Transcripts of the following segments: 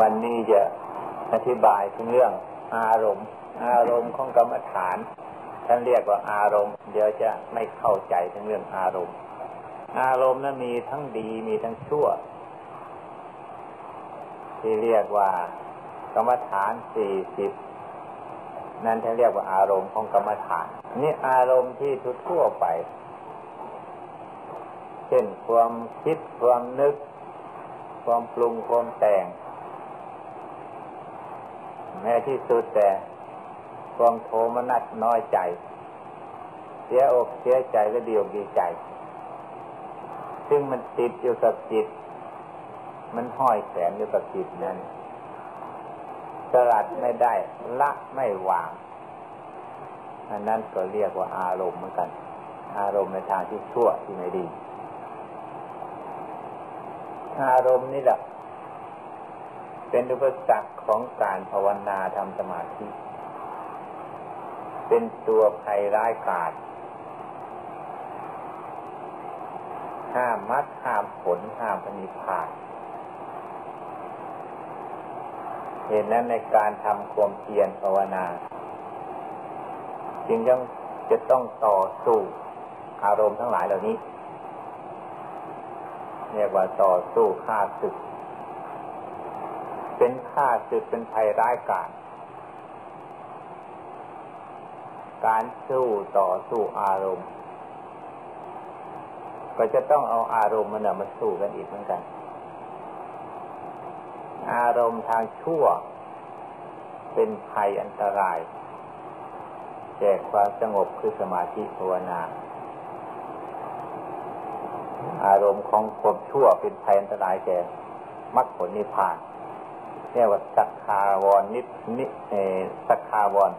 วันนี้จะอธิบายถึงเรื่องอารมณ์ อารมณ์ของกรรมฐาน ท่านเรียกว่าอารมณ์ เดี๋ยวจะไม่เข้าใจถึงเรื่องอารมณ์ อารมณ์นั้นมีทั้งดีมีทั้งชั่ว ที่เรียกว่ากรรมฐานสี่สิบนั่นท่านเรียกว่าอารมณ์ของกรรมฐาน นี่อารมณ์ที่ทั่วไป เช่นความคิดความนึก ความปรุงความแต่ง แม้ที่สุดแต่ความโทมนัสน้อยใจ เสียอกเสียใจก็ดีอกดีใจ ซึ่งมันติดอยู่กับจิต มันห้อยแขนอยู่กับจิตนั้นสลัดไม่ได้ละไม่วาง อันนั้นก็เรียกว่าอารมณ์เหมือนกัน อารมณ์ในทางที่ชั่วที่ไม่ดี อารมณ์นี่แหละ เป็นอุปสรรคของการภาวนาทำสมาธิ เป็นตัวภัยร้ายกาจห้ามมัดห้ามผลห้ามปณิพานเหตุนั้นในการทำความเพียรภาวนา จึงยังจะต้องต่อสู้อารมณ์ทั้งหลายเหล่านี้ เรียกว่าต่อสู้ฆ่าศึก เป็นข้าศึกเป็นภัยร้ายกาจการสู้ต่อสู้อารมณ์ ก็จะต้องเอาอารมณ์มันมาสู้กันอีกเหมือนกัน อารมณ์ทางชั่ว เป็นภัยอันตรายแก่ความสงบคือสมาธิภาวนา อารมณ์ของความชั่วเป็นภัยอันตรายแก่มรรคผลนิพพาน เรียกว่าสักคาวรนินิเอสักคาวร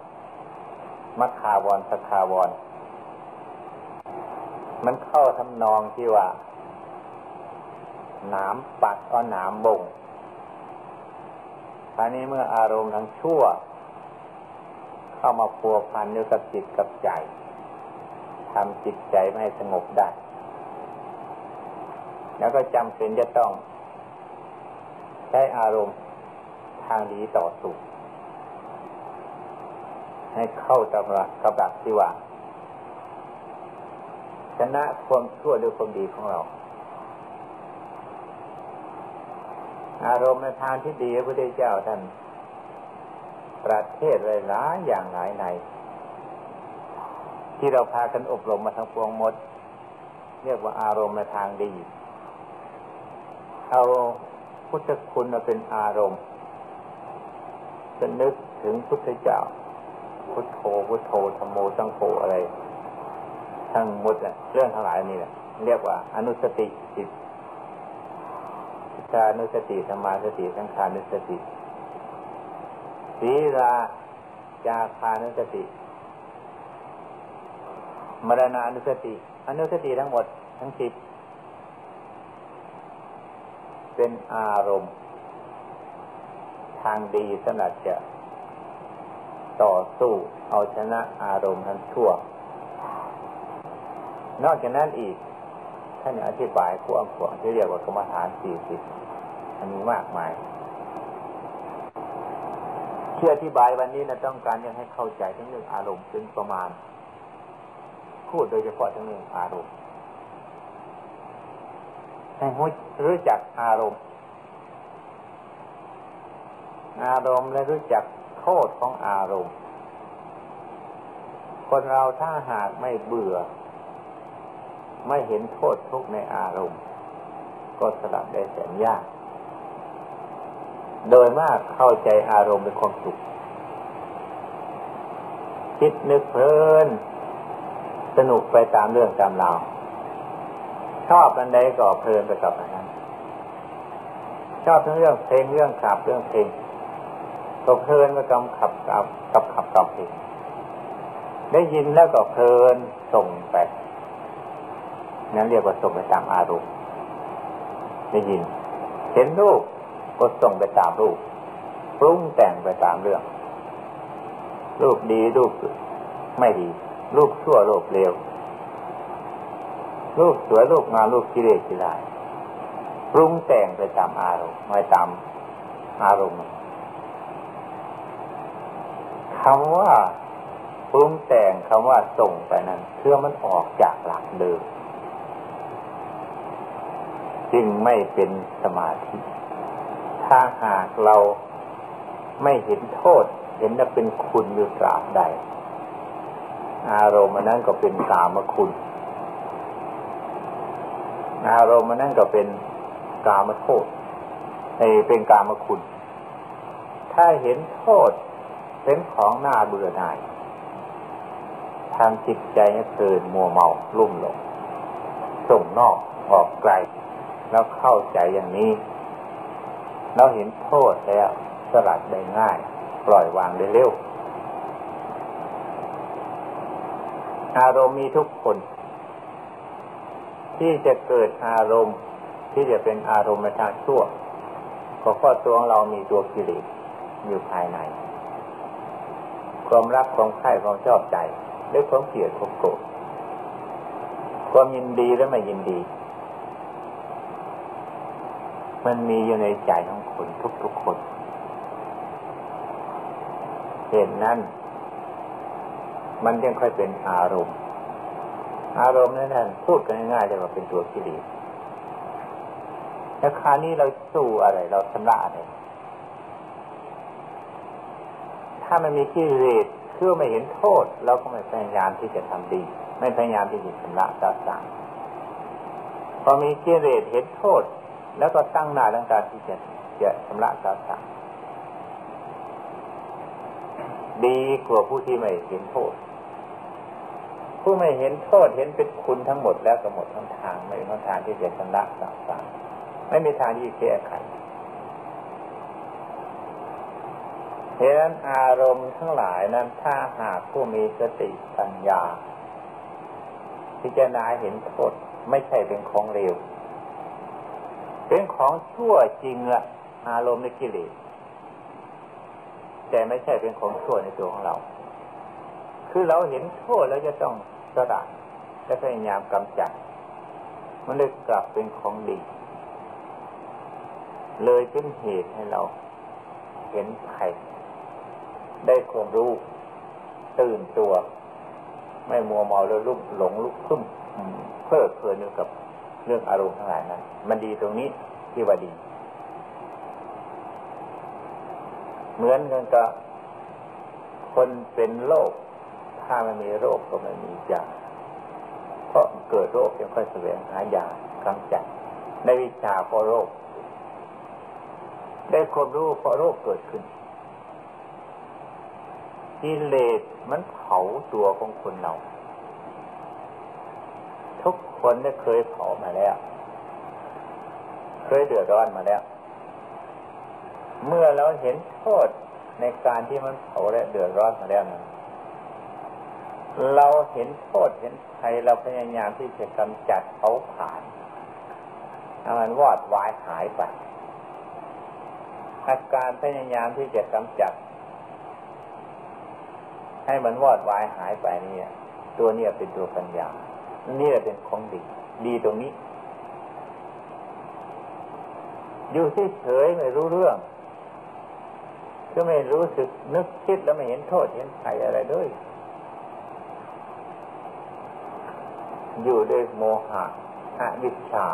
มัคคาวรสักคาวร มันเข้าทำนองที่ว่าหนามปัดก็หนามบ่งคราวนี้เมื่ออารมณ์ทั้งชั่ว เข้ามาพัวพันอยู่กับจิตกับใจทำจิตใจไม่สงบได้ แล้วก็จำเป็นจะต้องใช้อารมณ์ ทางดีต่อสู้ให้เข้าตำรักกับดักที่ว่าชนะความชั่วด้วยความดีของเรา อารมณ์ในทางที่ดีพระพุทธเจ้าท่านประเทศหลายอย่างหลายใน ที่เราพากันอบรมมาทั้งปวงหมด เรียกว่าอารมณ์ในทางดี เอาพุทธคุณมาเป็นอารมณ์ จะนึกถึงพุทธเจ้า พุทโธพุทโธธรรมโมสังโฆอะไร ทั้งหมดเนี่ยเรื่องทั้งหลายนี่แหละเรียกว่า อนุสติจิตชานุสติสมาสติสังขานุสติศีลาจาคานุสติมรณานุสติอนุสติทั้งหมดทั้งสิบเป็นอารมณ์ ทางดีสำหรับจะต่อสู้เอาชนะอารมณ์ทั้งชั่ว นอกจากนั้นอีก ท่านอธิบายขวงขวงที่เรียกว่ากรรมฐานสี่สิบอันนี้มากมายที่อธิบายวันนี้นะต้องการยังให้เข้าใจทั้งเรื่องอารมณ์เป็นประมาณ พูดโดยเฉพาะทั้งเรื่องอารมณ์ให้รู้จักอารมณ์ อารมณ์และรู้จักโทษของอารมณ์ คนเราถ้าหากไม่เบื่อ ไม่เห็นโทษทุกในอารมณ์ ก็สลับได้แสนยาก โดยมากเข้าใจอารมณ์เป็นความสุขคิดนึกเพลิน สนุกไปตามเรื่องตามราวชอบอันใดก็เพลินไปกับอันนั้นชอบทั้งเรื่องเพลงเรื่องขับเรื่องเพลง ก็เพลินก็กำขับกับกับขับกับเพลงได้ยินแล้วก็เพลินส่งไปนั่นเรียกว่าส่งไปตามอารมณ์ได้ยิน เห็นรูปก็ส่งไปตามรูปปรุงแต่งไปตามเรื่อง รูปดีรูปไม่ดี รูปชั่วรูปเลวรูปสวยรูปงามรูปกิเลสกิเลสปรุงแต่งไปตามอารมณ์ไม่ตามอารมณ์ คำว่าปรุงแต่งคำว่าส่งไปนั้นเพื่อมันออกจากหลักเดิมจึงไม่เป็นสมาธิ ถ้าหากเราไม่เห็นโทษ เห็นว่าเป็นคุณอยู่ตราบใด อารมณ์นั้นก็เป็นกามคุณ อารมณ์นั้นก็เป็นกามโทษเป็นกามคุณ ถ้าเห็นโทษ เป็นของหน้าเบื่อหน่ายทางจิตใจเกินมัวเมาลุ่มหลงส่งนอกออกไกล แล้วเข้าใจอย่างนี้ เราเห็นโทษแล้วสลัดได้ง่าย ปล่อยวางได้เร็ว อารมณ์มีทุกคน ที่จะเกิดอารมณ์ที่จะเป็นอารมณ์ในทางชั่วก็เพราะตัวของเรามีตัวกิเลสอยู่ภายใน ความรักความใคร่ความชอบใจด้วยความเกลียดความโกรธความยินดีและไม่ยินดี มันมีอยู่ในใจของคนทุกๆคนเห็นนั้น มันยังค่อยเป็นอารมณ์ อารมณ์นั้นพูดกันง่ายๆเลยว่าเป็นตัวกิเลสแล้วคราวนี้เราสู้อะไร เราชำระอะไร ถ้ามันมีกิเลสคือไม่เห็นโทษเราก็ไม่พยายามที่จะทำดี ไม่พยายามที่จะชำระสาสางพอมีกิเลสเห็นโทษ แล้วก็ตั้งหน้าตั้งตาที่จะจะชำระสาสางดีกว่าผู้ที่ไม่เห็นโทษ ผู้ไม่เห็นโทษเห็นเป็นคุณทั้งหมดแล้วก็หมดทั้งทางไม่มีทางที่จะชำระสาสางไม่มีทางที่จะแก้ไข เหตุนั้นอารมณ์ทั้งหลายนั้นถ้าหากผู้มีสติปัญญา พิจารณาเห็นโทษไม่ใช่เป็นของเร็ว เป็นของชั่วจริงละอารมณ์ในกิเลสแต่ไม่ใช่เป็นของชั่วในตัวของเรา คือเราเห็นโทษแล้วจะต้องสละและพยายามกำจัด มันเลยกลับเป็นของดี เลยเป็นเหตุให้เราเห็นภัย ได้ความรู้ ตื่นตัว ไม่มัวเมาแล้วลุกหลงลุกขึ้นเพิดเพลินอยู่กับเรื่องอารมณ์ทั้งหลายนั้น มันดีตรงนี้ที่ว่าดี เหมือนกันกับคนเป็นโรคถ้าไม่มีโรคก็ไม่มียาเพราะเกิดโรคยังค่อยแสวงหายากำจัดในวิชาเพราะโรค ได้ความรู้เพราะโรคเกิดขึ้น กิเลสมันเผาตัวของคนเรา ทุกคนได้เคยเผามาแล้ว เคยเดือดร้อนมาแล้ว เมื่อเราเห็นโทษในการที่มันเผาและเดือดร้อนมาแล้วนั้นเราเห็นโทษเห็นภัยเราพยายามที่จะกำจัดเขาผ่านให้มันวอดวายหายไปอาการพยายามที่จะกำจัด ให้มันวอดวายหายไปนี่ตัวนี้เป็นตัวปัญญานี่แหละเป็นของดี ดีตรงนี้ อยู่เฉยไม่รู้เรื่องก็ไม่รู้สึกนึกคิดแล้วไม่เห็นโทษเห็นภัยอะไรด้วย อยู่ด้วยโมหะอวิชชา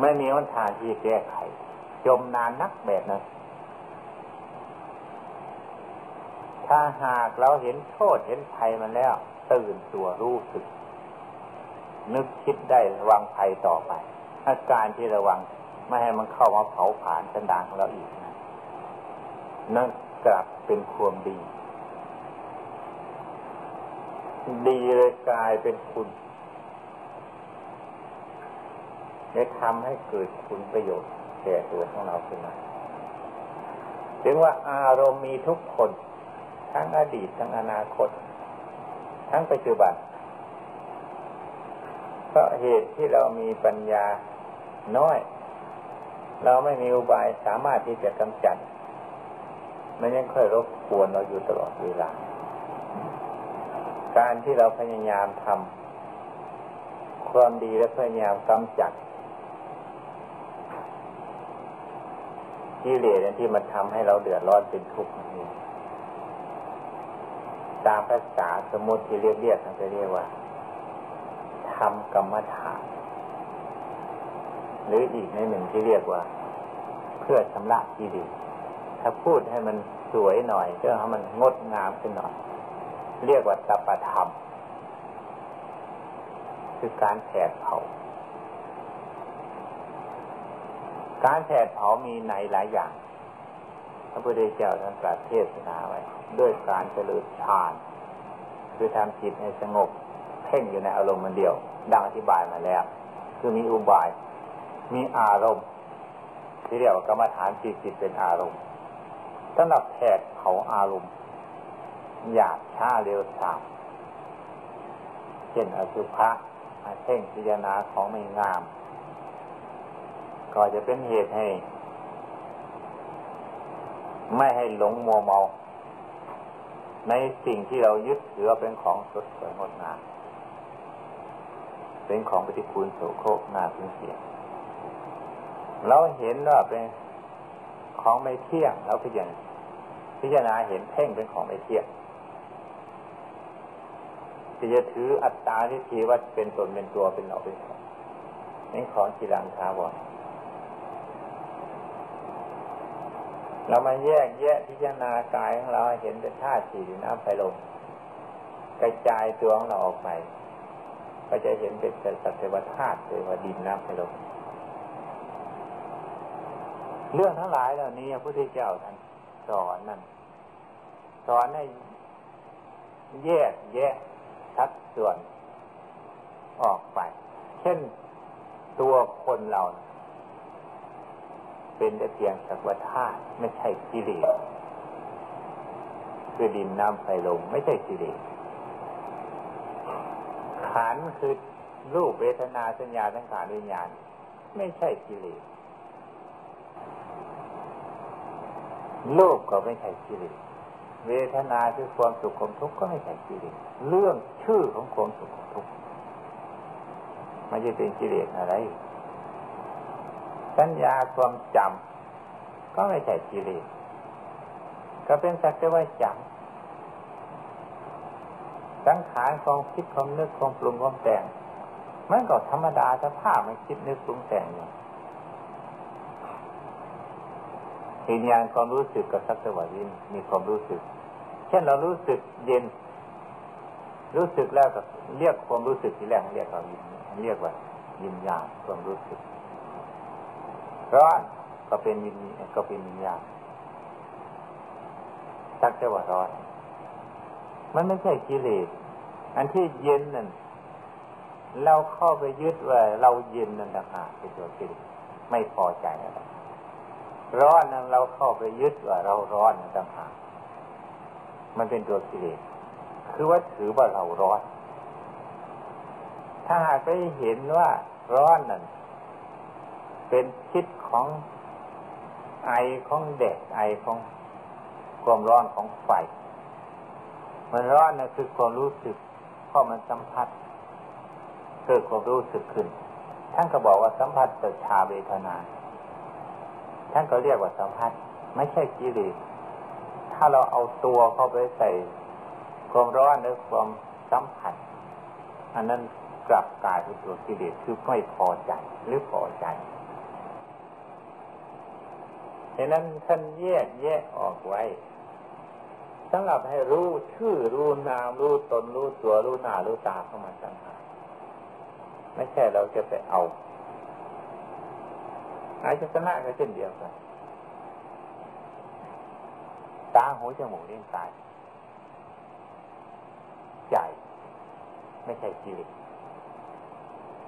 ไม่มีวันทางที่แก้ไข จมนานนักแบบนั้น ถ้าหากเราเห็นโทษเห็นภัยมันแล้ว ตื่นตัวรู้สึก นึกคิดได้ระวังภัยต่อไป อาการที่ระวังไม่ให้มันเข้ามาเผาผ่านสันดานของเราอีกนะนั่นกลับเป็นความดี ดีเลยกลายเป็นคุณได้ทำให้เกิดคุณประโยชน์แก่ตัวของเราขึ้นมาถึงว่าอารมณ์มีทุกคน ทั้งอดีตทั้งอนาคต ทั้งปัจจุบันเพราะเหตุที่เรามีปัญญาน้อย เราไม่มีอุบายสามารถที่จะกำจัด มันยังค่อยรบกวนเราอยู่ตลอดเวลา การที่เราพยายามทำความดีและพยายามกำจัดกิเลสที่มันทำให้เราเดือดร้อนเป็นทุกข์นี่ ตามภาษาสมุติที่เรียกเรียกจะเรียกว่าทำกรรมฐานหรืออีกในหนึ่งที่เรียกว่า เพื่อชำระกิเลสถ้าพูดให้มันสวยหน่อยก็ให้มันงดงามขึ้นหน่อย เรียกว่าตปธรรม คือการแผดเผา การแผดเผามีในหลายอย่าง ระพุทธเจ้าท่านตรัสเทศนาไว้ ด้วยการเจริญฌาน คือทำจิตให้สงบเพ่งอยู่ในอารมณ์มันเดียว ดังอธิบายมาแล้ว คือมีอุบาย มีอารมณ์ ที่เรียกว่ากรรมฐานจิตจิตเป็นอารมณ์สำหรับแผดเผาอารมณ์หยาบช้าเร็วสามเช่นอสุภะเพ่งพิจารณาของไม่งาม ก็จะเป็นเหตุให้ ไม่ให้หลงมัวเมา ในสิ่งที่เรายึดถือเป็นของสดสวยงดงามเป็นของปฏิคูลโสโครกน่าพึงเสียเราเห็นว่าเป็นของไม่เที่ยงเราพิจารณาพิจารณาเห็นเพ่งเป็นของไม่เที่ยงที่จะถืออัตตาที่ทีว่าเป็นตนเป็นตัวเป็นเราเป็นของนี่ของกีรังคาวร เรามาแยกแยะพิจารณากายของเราเห็นเป็นธาตุสี่น้ำไฟลมกระจายตัวของเราออกไป ก็จะเห็นเป็นสัตว์เทวธาตุเทวดินน้ำไฟลมเรื่องทั้งหลายเหล่านี้พระพุทธเจ้าท่านสอนนั่นสอนให้แยกแยะชัดส่วนออกไป เช่นตัวคนเรา เป็นแต่เพียงสักวัฏาตุไม่ใช่กิเลสคือดินน้ำไฟลมไม่ใช่กิเลสขันคือรูปเวทนาสัญญาสังขารวิญญาณ ไม่ใช่กิเลสโลภก็ไม่ใช่กิเลสเวทนาคือความสุขความทุกข์ก็ไม่ใช่กิเลสเรื่องชื่อของความสุขความทุกข์ไม่ใช่เป็นกิเลสอะไร สัญญาความจำก็ไม่ใช่กิเลสก็เป็นสักแต่ว่าจำสังขารความคิดความนึกความปรุงความแต่งมันก็ธรรมดาสภาพมันคิดนึกปรุงแต่งอยู่วิญญาณความรู้สึกกับสักแต่ว่าวินมีความรู้สึก เช่นเรารู้สึกเย็น รู้สึกแล้วก็เรียกความรู้สึกที่แรกเรียกว่าวินเรียกว่าวิญญาณความรู้สึก ร้อนก็เป็นวิญก็เป็นวิญญาณสักแต่ว่าร้อน มันไม่ใช่กิเลสอันที่เย็นนั่นเราเข้าไปยึดว่าเราเย็นนั่นต่างหากเป็นตัวกิเลสไม่พอใจอะไรร้อนนั้นเราเข้าไปยึดว่าเราร้อนต่างหากมันเป็นตัวกิเลสคือว่าถือว่าเราร้อน ถ้าหากไปเห็นว่าร้อนนั้น เป็นคิดของไอของเด็กไอของความร้อนของไฟ มันร้อนนะคือความรู้สึกเพราะมันสัมผัสเกิดความรู้สึกขึ้น ท่านก็บอกว่าสัมผัสเกิดชาเวทนา ท่านก็เรียกว่าสัมผัส ไม่ใช่กิเลส ถ้าเราเอาตัวเข้าไปใส่ ความร้อนหรือความสัมผัส อันนั้นกลับกลายเป็นตัวกิเลสคือไม่พอใจหรือพอใจ ฉะนั้นท่านแยกแยกออกไว้สำหรับให้รู้ชื่อรู้นามรู้ตนรู้ตัวรู้หน้ารู้ตาเข้ามาต่างหากไม่ใช่เราจะไปเอาอายตนะก็เช่นเดียวกันตาหูจมูกเลี้ยงกายใจ ไม่ใช่กิเลส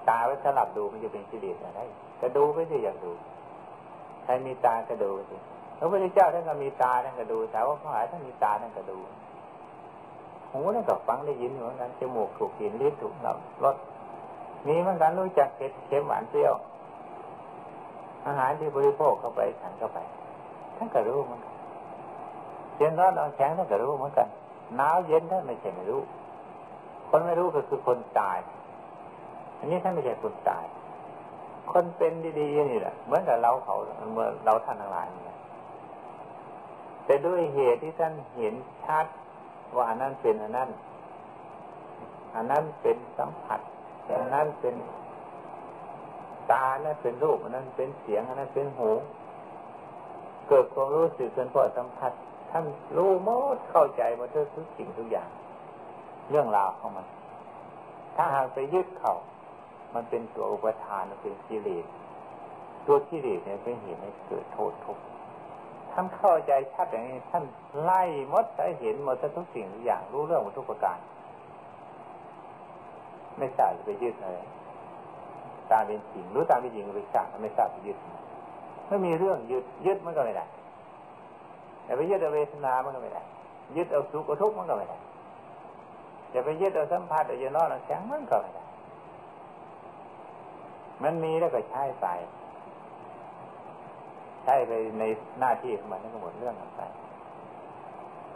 ตาไว้สลับดูมันจะเป็นกิเลสอะไรก็ดูไม่ใช่อยากดู รมีตาก็ดูสิพระพุทธเจ้าท่านก็มีตาท่านก็ดูแต่ว่าพระหายท่านมีตาท่านก็ดูหูนั่นก็ฟังได้ยินเหมือนกันจมูกถูกกินลิ้นถูกนับรสมีเหมือนกันรู้จักเผ็ดเค็มหวานเปรี้ยว อาหารที่บริโภคเข้าไปฉันเข้าไปท่านก็รู้เหมือนกันเย็นร้อนนอนแข็งท่านก็รู้เหมือนกันหนาวเย็นท่านไม่ใช่ไม่รู้ คนไม่รู้ก็คือคนตาย อันนี้ท่านไม่ใช่คนตาย คนเป็นดีๆนี่แหละเหมือนกับเราเขาเมื่อเราท่านทั้งหลายนี่แต่ด้วยเหตุที่ท่านเห็นชัดว่าอันนั้นเป็นอันนั้นอันนั้นเป็นสัมผัสอันนั้นเป็นตาอันนั้นเป็นรูปอันนั้นเป็นเสียงอันนั้นเป็นหู เกิดความรู้สึกเป็นพอสัมผัสท่านรู้หมดเข้าใจหมดทุกสิ่งทุกอย่าง เรื่องราวของมัน ถ้าหากไปยึดเขา มันเป็นตัวอุปทานมันเป็นกิเลสตัวกิเลสเนี่ยเป็นเหตุให้เกิดโทษทุกข์ท่านเข้าใจชัดอย่างนี้ท่านไล่มดได้เห็นหมดทุกสิ่งทุกอย่างรู้เรื่องหมดทุกประการ ไม่ทราบจะไปยึดอะไรตามเป็นจริงรู้ตามเป็นจริงไปทราบไม่ทราบไปยึดไม่มีเรื่องยึดยึดมันก็ไม่ได้แต่ไปยึดเอาเวทนามันก็ไม่ได้ยึดเอาสุขเอาทุกข์มันก็ไม่ได้จะไปยึดเอาสัมผัสเอาเยนอนเอาแข็งมันก็ไม่ได้ มันมีแล้วก็ใช้ไปใช้ไปในหน้าที่ของมันนั่นก็หมดเรื่องไป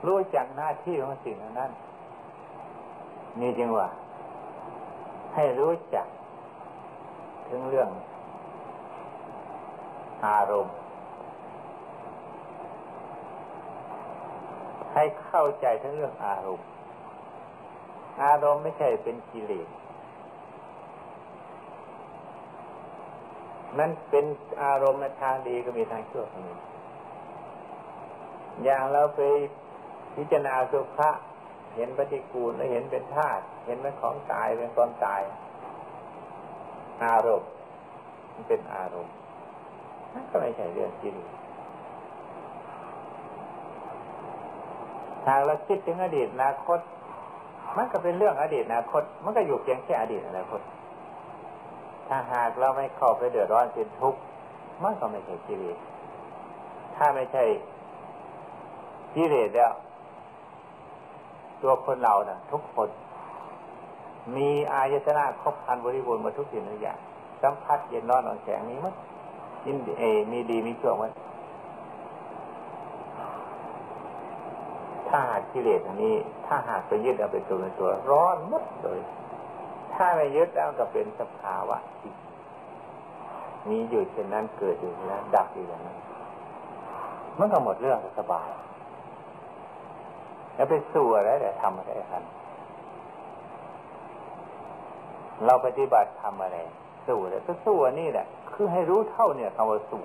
รู้จักหน้าที่ของสิ่งนั้นนี่จึงว่า ให้รู้จัก ถึงเรื่อง อารมณ์ ให้เข้าใจทั้งเรื่องอารมณ์ อารมณ์ไม่ใช่เป็นกิเลส นั้นเป็นอารมณ์ทางดีก็มีทางชั่วก็มีอย่างเราไปพิจารณาสุภะเห็นปฏิกูลแล้วเห็นเป็นธาตุเห็นเป็นของตายเป็นความตาย อารมณ์มันเป็นอารมณ์นั่นก็ไม่ใช่เรื่องจริงหากเราคิดถึงอดีตอนาคต มันก็เป็นเรื่องอดีตอนาคต มันก็อยู่เพียงแค่อดีตอนาคต ถ้าหากเราไม่เข้าไปเดือดร้อนเป็นทุกข์มันก็ไม่ใช่กิเลสถ้าไม่ใช่กิเลสแล้ว ตัวคนเรานะ่ะ ทุกคน มีอายตนะครบพันบริบูรณ์มาทุกสิ่งทุกอย่างสัมผัสเย็นร้อนอ่อนแข็งนี้มันยินเอ มีดีมีชั่วมันถ้าหากกิเลสอันนี้ ถ้าหากไปยึดเอาเป็นตัวเป็นตัวร้อนมดเลย ถ้าไม่ยึดแล้วก็เป็นสภาวะที่มีอยู่เช่นนั้นเกิดอยู่แล้วดับอยู่อย่างนั้นมันก็หมดเรื่องสบาย แล้วไปสู้อะไรแต่ทำอะไรกันเราปฏิบัติทำอะไร สู้เลยก็สู้อันนี้แหละคือให้รู้เท่าเนี่ยคำว่าสู้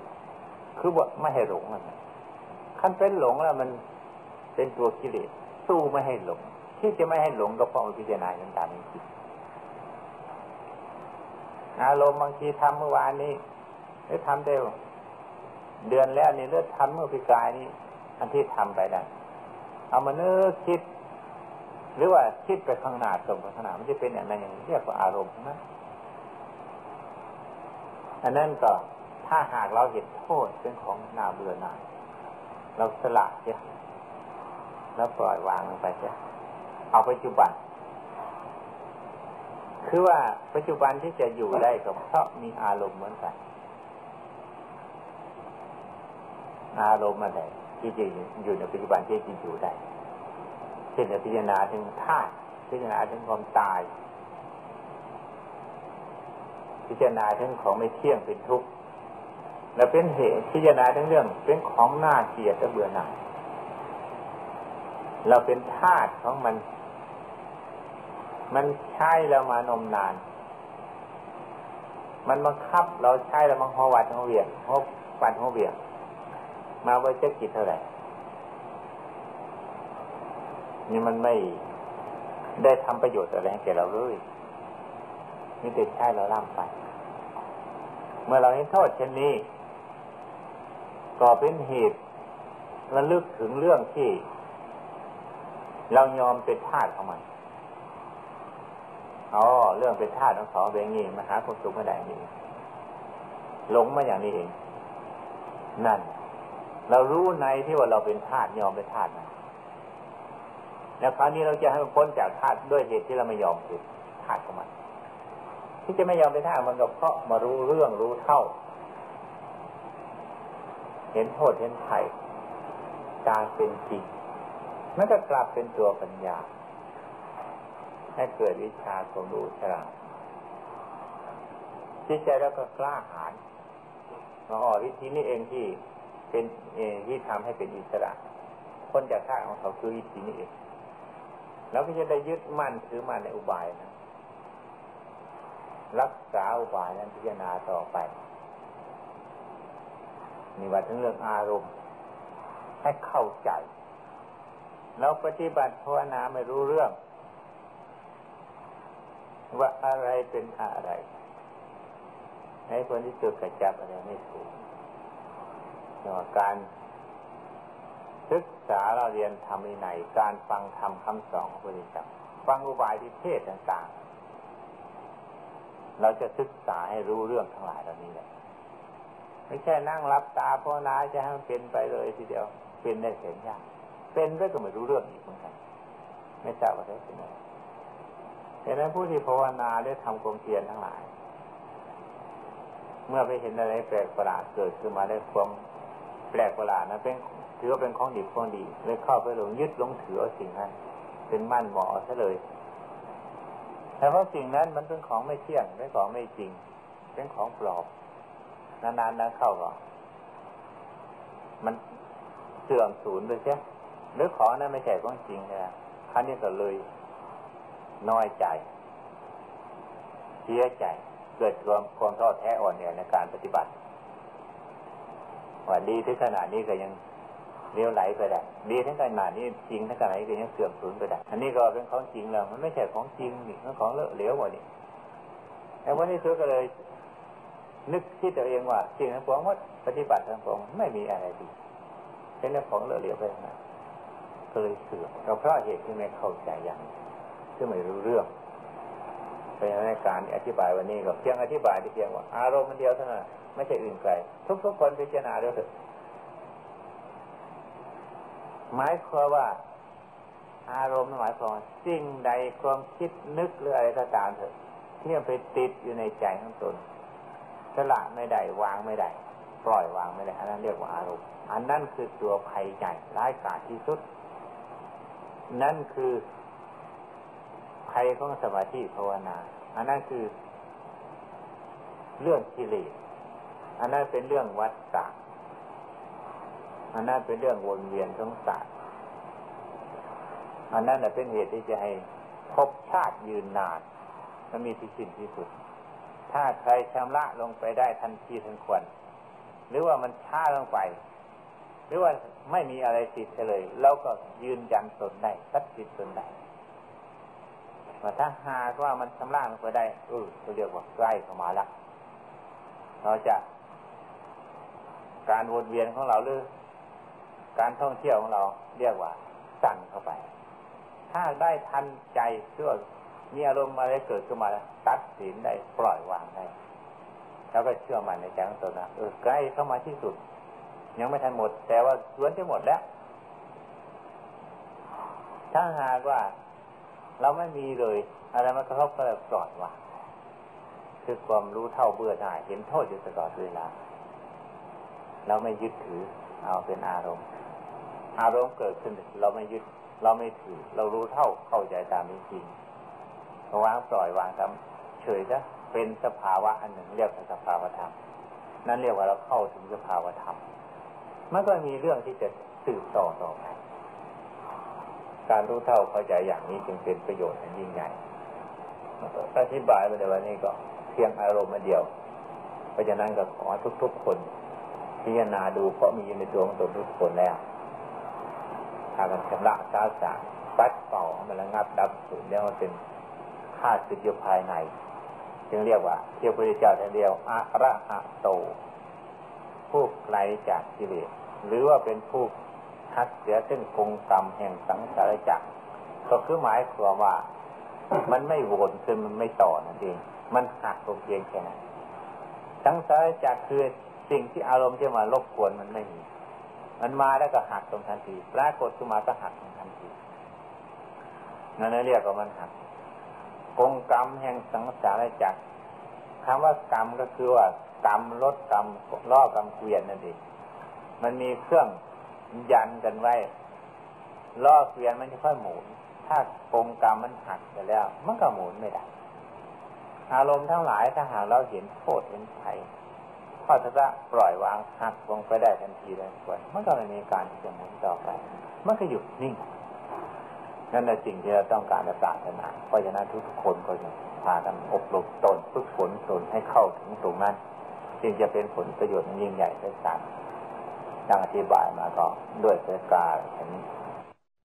คือว่าไม่ให้หลงมันขั้นเป็นหลงแล้วมันเป็นตัวกิเลสสู้ไม่ให้หลง ที่จะไม่ให้หลงก็เพราะพิจารณาอย่างตามจริง อารมณ์บางทีทำเมื่อวานนี้หรือทำเร็วเดือนแล้วนี่เลือดทำเมื่อปีกายนี้อันที่ทำไปได้เอามาเนื้อคิด หรือว่าคิดไปข้างหน้าตรงไปข้างหน้ามันจะเป็นอย่างไรอย่างเรียกว่าอารมณ์นะอันนั้นก็ถ้าหากเราเห็นโทษเป็นของนาเบื่อหน่ายเราสละเสียแล้วปล่อยวางลงไปเสียเอาปัจจุบัน คือว่าปัจจุบันที่จะอยู่ได้ก็เพราะมีอารมณ์เหมือนกัน อารมณ์อะไรที่จะอยู่ในปัจจุบันที่จะอยู่ได้เช่นพิจารณาถึงธาตุพิจารณาถึงความตาย พิจารณาถึงของไม่เที่ยงเป็นทุกข์และเป็นเหตุพิจารณาถึงเรื่อง เป็นของน่าเกลียดและเบื่อหน่ายเราเป็นธาตุของมัน มันใช้เรามานมนาน มันบังคับเราใช้เรามังหัววัดหัวเวียงหัวปันหัวเวียง มาไว้เจ้ากิจเท่าไหร่นี่มันไม่ได้ทำประโยชน์อะไรให้แก่เราเลยนี่ติดใช้เราล่ำไปเมื่อเราเห็นโทษเช่นนี้ ก็เป็นเหตุระลึกถึงเรื่องที่ เรายอมเป็นทาสของมัน อ๋อเรื่องเป็นธาตุของสองเป็นงี้มาหาความสุขไม่ได้นี่หลงมาอย่างนี้เอง นั่น เรารู้ในที่ว่าเราเป็นธาตุยอมเป็นธาตุนะแล้วคราวนี้เราจะให้มันพ้นจากธาตุด้วยเหตุที่เราไม่ยอมเป็นธาตุของมันที่จะไม่ยอมเป็นธาตุมันก็เพราะมารู้เรื่องรู้เท่า เห็นโทษเห็นภัยการเป็นจริงมันก็กลับเป็นตัวปัญญา ให้เกิดวิชาความรู้ฉลาดจิตใจแล้วก็กล้าหาญอ๋อวิธีนี้เองที่เป็นที่ทำให้เป็นอิสระพ้นจากข้าของเขาคืออิธินี่เองแล้วก็จะได้ยึดมั่นถือมั่นในอุบายนะรักษาอุบายนั้นพิจารณาต่อไปนี่ว่าถึงเรื่องอารมณ์ให้เข้าใจ แล้วปฏิบัติภาวนาไม่รู้เรื่อง ว่าอะไรเป็นอะไรในคนที่จุดกระจับอะไรไม่ถูกต่ว่าการศึกษาเราเรียนทำในไหนการฟังทำคำสอนของพระพุทธเจ้าฟังอุบายที่เทศต่างๆ เราจะศึกษาให้รู้เรื่องทั้งหลายเหล่านี้แหละไม่ใช่นั่งรับตาภาวนาจะให้มันเป็นไปเลยทีเดียว เป็นได้เสียยากเป็นด้วยก็ไม่รู้เรื่องอีกเหมือนกัน ไม่ทราบว่าได้เป็นอะไร ดังนั้นผู้ที่ภาวนาได้ทำความเพียรทั้งหลาย เมื่อไปเห็นอะไรแปลกประหลาดเกิดขึ้นมาได้ความแปลกประหลาดนะเป็นถือว่าเป็นของดีของดีเลยเข้าไปหลงยึดหลงถือเอาสิ่งนั้นเป็นมั่นเหมาะซะเลยแต่เพราะสิ่งนั้นมันเป็นของไม่เที่ยงเป็นของไม่จริง เป็นของปลอบนานๆนั้นเข้าก็มันเสื่อมสูญไปใช่หรือของนั้นไม่ใช่ของจริงนะครั้นี้ก็เลย น้อยใจ เสียใจ เกิดความความท้อแท้อ่อนแอในการปฏิบัติว่าดีถึงขนาดนี้ก็ยังเลี้ยวไหลไปได้ดีทั้งขนาดนี้จริงทั้งขนาดนี้ก็ยังเสื่อมสูญไปได้อันนี้ก็เป็นของจริงแล้ว มันไม่ใช่ของจริงนี่มันของเลอะเหลวกว่านี่แต่วันนี้ซื้อก็เลย นึกคิดตัวเองว่าจริงทั้งปวงว่าปฏิบัติทั้งปวงไม่มีอะไรดี เป็นเรื่องของเลอะเหลวไปนะก็เลยเสื่อมเราเพราะเหตุที่ไม่เข้าใจอย่าง ที่ไม่รู้เรื่องเป็นในการอธิบายวันนี้ก็เพียงอธิบายเพียงว่าอารมณ์มันเดียวเท่านั้นไม่ใช่อื่นไกลทุกๆคนพิจารณาด้วยเถอะหมายความว่า อารมณ์หมายความสิ่งใดความคิดนึกหรืออะไรก็ตามเถอะที่มันไปติดอยู่ในใจของตนสละไม่ได้วางไม่ได้ปล่อยวางไม่ได้อันนั้นเรียกว่าอารมณ์อันนั้นคือตัวภัยใหญ่ร้ายกาจที่สุด นั่นคือ ภัยของสมาธิภาวนา อันนั้นคือ เรื่องกิเลสอันนั้นเป็นเรื่องวัฏฏะอันนั้นเป็นเรื่องวนเวียนสงสารอันนั้นเป็นเหตุที่จะให้พบชาติยืนนานมันมีที่สิ้นที่สุด ถ้าใครชำระลงไปได้ทันทีทันควร หรือว่ามันช้าลงไป หรือว่าไม่มีอะไรติดเลย เราก็ยืนยันตนได้สักติดตนได้ ว่าถ้าหากว่ามันชำระลงไปได้เออเราเรียกว่าใกล้เข้ามาละเราจะ การวนเวียนของเราหรือ การท่องเที่ยวของเราเรียกว่าสั่นเข้าไป ถ้าได้ทันใจเชื่อมีอารมณ์อะไรเกิดขึ้นมาตัดสินได้ปล่อยวางได้แล้วก็เชื่อมันในใจของตนนะเออใกล้เข้ามาที่สุด ยังไม่ทันหมด แต่ว่าสวนจะหมดแล้ว ถ้าหากว่า เราไม่มีเลย อะไรมากระทบก็ปล่อยวางคือความรู้เท่าเบื่อหน่ายเห็นโทษอยู่ตลอดเวลาเราไม่ยึดถือ เอาเป็นอารมณ์ อารมณ์เกิดขึ้น เราไม่ยึด เราไม่ถือ เรารู้เท่าเข้าใจตามจริงวางปล่อยวางทำเฉยซะเป็นสภาวะอันหนึ่งเรียกว่าสภาวธรรมนั่นเรียกว่าเราเข้าถึงสภาวธรรมมันก็มีเรื่องที่จะสืบต่อต่อไป การรู้เท่าเข้าใจอย่างนี้จึงเป็นประโยชน์อันยิ่งใหญ่อธิบายไปในวันนี้ก็เพียงอารมณ์เดียว เพราะฉะนั้นก็ขอทุก ๆ คน พิจารณาดูเพราะมีในตัวของตนทุกคนแล้วถ้ามันชำระสาสะปัดเป่ามันระงับดับสูญแล้วมันเป็นธาตุติดอยู่ภายใน จึงเรียกว่าเทียบพระเจ้าท่านเดียวอะระหะโต ผู้ไกลจากกิเลสหรือว่าเป็นผู้ ทัดเสียซึ่งกงกรรมแห่งสังสารจักรก็คือหมายความว่า มันไม่วนคือมันไม่ต่อนั่นเองมันหักลงเพียงแค่นั้นสังสารจักรคือสิ่งที่อารมณ์ที่มารบกวนมันไม่มี มันมาแล้วก็หักตรงทันทีปรากฏขึ้นมาก็หักตรงทันทีนั่นเรียกว่ามันหักกงกรรมแห่งสังสารจักรคำว่ากรรมก็คือว่ากรรมลดกรรมล่อกรรมเกวียนนั่นเองมันมีเครื่อง ยันกันไว้ล่อเกวียนมันจะค่อยหมุน ถ้ากงกรรมมันหักไปแล้ว มันก็หมุนไม่ได้ อารมณ์ทั้งหลายถ้าหากเราเห็นโทษเห็นภัยข้อสระปล่อยวางหักลงไปได้ทันทีเลยส่วนมันก็ไม่มีการจะหมุนต่อไป มันก็หยุดนิ่งนั่นแหละสิ่งที่เราต้องการในศาสนาเพราะฉะนั้นทุกคนก็จะพากันอบรมตนฝึกฝนตนให้เข้าถึงตรงนั้น จึงจะเป็นผลประโยชน์ยิ่งใหญ่ในสาร ดังอธิบายมาก็ด้วยประการเห็น